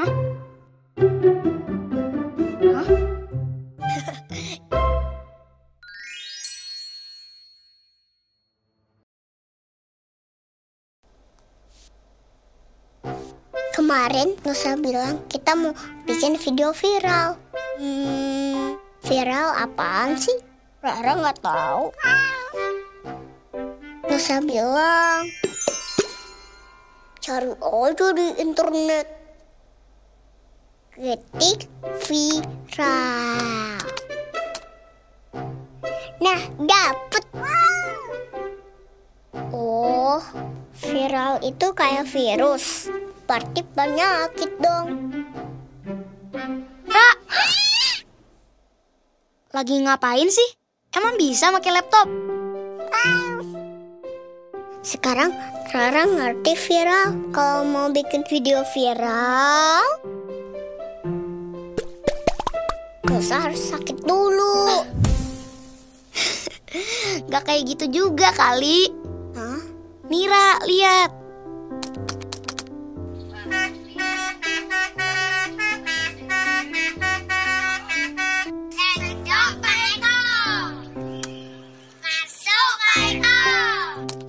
Kemarin Nusa bilang kita mau bikin video viral. Hmm, viral apaan sih? Rara nggak tahu. Nusa bilang cari aja di internet. Ketik viral. Nah, dapet. Oh, viral itu kayak virus. Berarti penyakit dong. Ra! Lagi ngapain sih? Emang bisa pakai laptop? Sekarang Rara ngerti viral. Kalau mau bikin video viral, Nusa harus sakit dulu. Gak kayak gitu juga kali. Hah? Mira, lihat.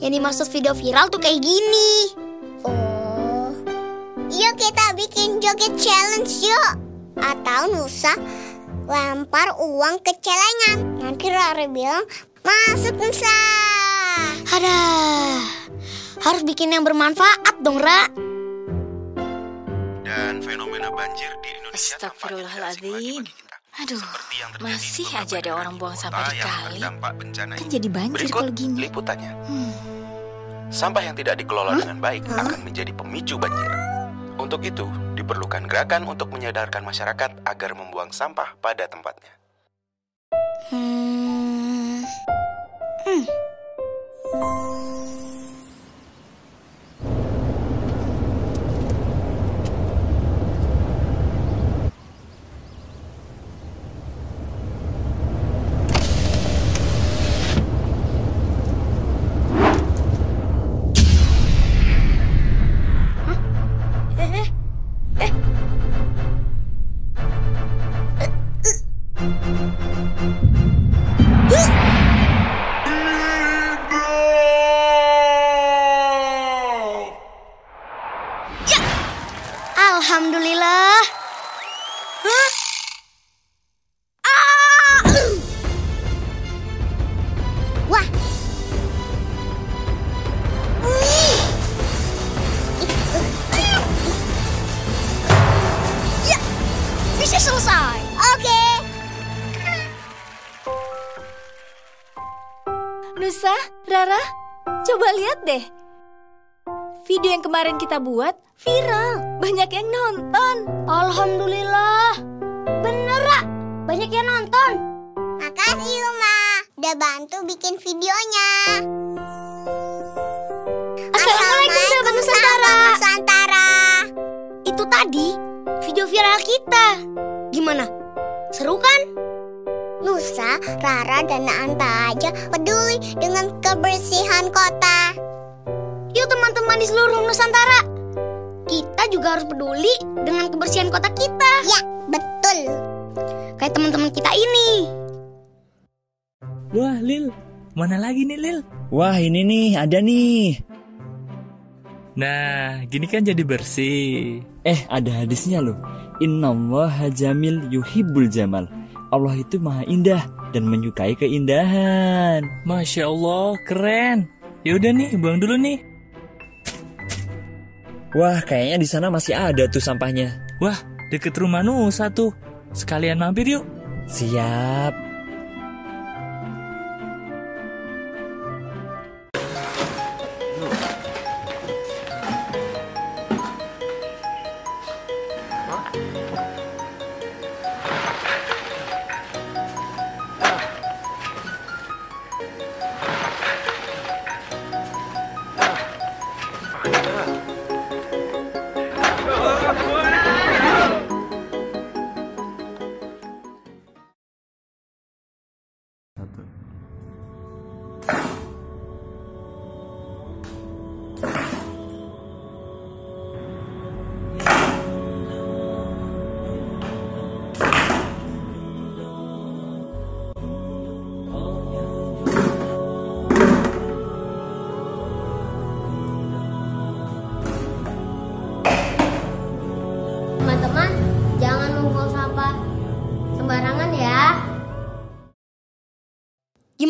Yang dimaksud video viral tuh kayak gini. Oh, yuk kita bikin joget challenge yuk. Atau Nusa lempar uang ke celengan. Nanti Rara bilang masuk Nusa. Ada. Harus bikin yang bermanfaat dong, Ra. Dan fenomena banjir di Indonesia Astagfirullahaladzim. Aduh, Seperti yang terjadi masih aja ada orang buang sampah di yang kali. Kan ini. jadi banjir Berikut kalau gini. liputannya. Hmm. Sampah yang tidak dikelola dengan baik akan menjadi pemicu banjir. Untuk itu, diperlukan gerakan untuk menyadarkan masyarakat agar membuang sampah pada tempatnya. Hmm. Hmm. Bisa selesai. Oke. Nusa, Rara, coba lihat deh. Video yang kemarin kita buat viral. Banyak yang nonton. Alhamdulillah. Bener, Ra. Banyak yang nonton. Makasih Uma. Udah bantu bikin videonya. Assalamualaikum sahabat Nusantara. Nusantara. Itu tadi video viral kita. Gimana? Seru kan? Nusa, Rara, dan Anta aja peduli dengan kebersihan kota. Yuk teman-teman di seluruh Nusantara. Kita juga harus peduli dengan kebersihan kota kita. Ya, betul. Kayak teman-teman kita ini. Wah, Lil. Mana lagi nih, Lil? Wah, ini nih, ada nih. Nah, gini kan jadi bersih. Eh, ada hadisnya loh. Innallaha jamil yuhibbul jamal. Allah itu maha indah dan menyukai keindahan. Masya Allah, keren. Yaudah nih, buang dulu nih. Wah, kayaknya di sana masih ada tuh sampahnya. Wah, deket rumah Nusa tuh. Sekalian mampir yuk. Siap.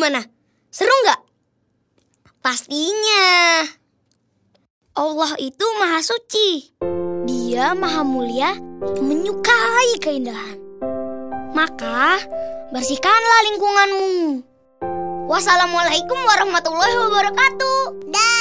Gimana? Seru nggak? Pastinya. Allah itu maha suci. Dia maha mulia, menyukai keindahan. Maka, bersihkanlah lingkunganmu. Wassalamualaikum warahmatullahi wabarakatuh. Dah.